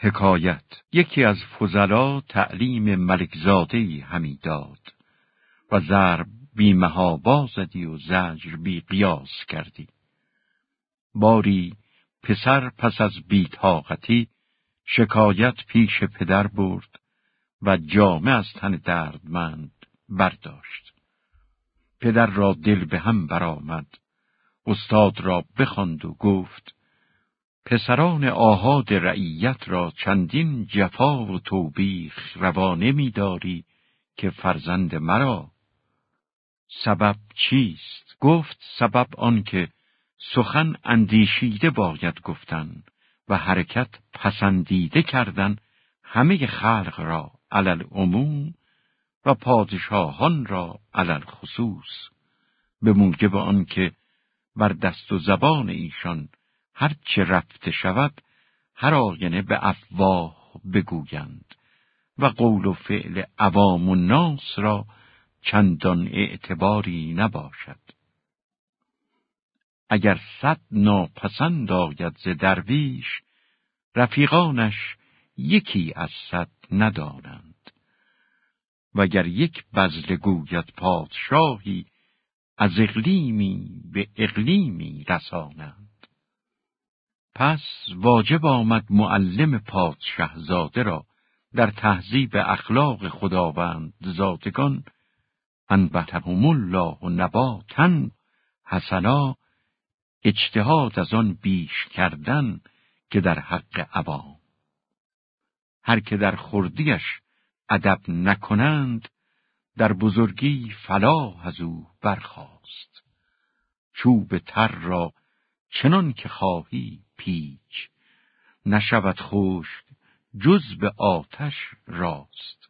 حکایت یکی از فضلا تعلیم ملکزادهی همی داد و ضرب بی مهابا زدی و زجر بی قیاس کردی. باری پسر پس از بیتاقتی شکایت پیش پدر برد و جامه از تن دردمند برداشت. پدر را دل به هم برآمد، استاد را بخواند و گفت پسران آهاد رعیت را چندین جفا و توبیخ روانه می‌داری که فرزند مرا. سبب چیست؟ گفت سبب آنکه سخن اندیشیده باید گفتن و حرکت پسندیده کردن همه خلق را علل عموم و پادشاهان را علل خصوص. به موجب آنکه بر دست و زبان ایشان هر چه رفته شود هر آینه به افواه بگویند و قول و فعل عوام و ناس را چندان اعتباری نباشد. اگر صد ناپسند آید ز درویش رفیقانش یکی از صد ندانند. وگر یک بزل گوید پادشاهی از اقلیمی به اقلیمی رسانند. پس واجب آمد معلم پادشهزاده را در تهذیب اخلاق خداوند زادگان انبتهم الله و نباتن حسنا اجتهاد از آن بیش کردن که در حق عوام هر که در خردیش ادب نکنند در بزرگی فلاح از او برخاست. چوب تر را چنان که خواهی پیچ. نشود خشک جز به آتش راست.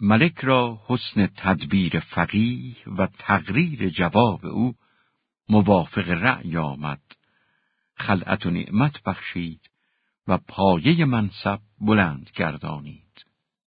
ملک را حسن تدبیر فقیه و تقریر جواب او موافق رأی آمد. خلعت و نعمت بخشید و پایه منصب بلند گردانید.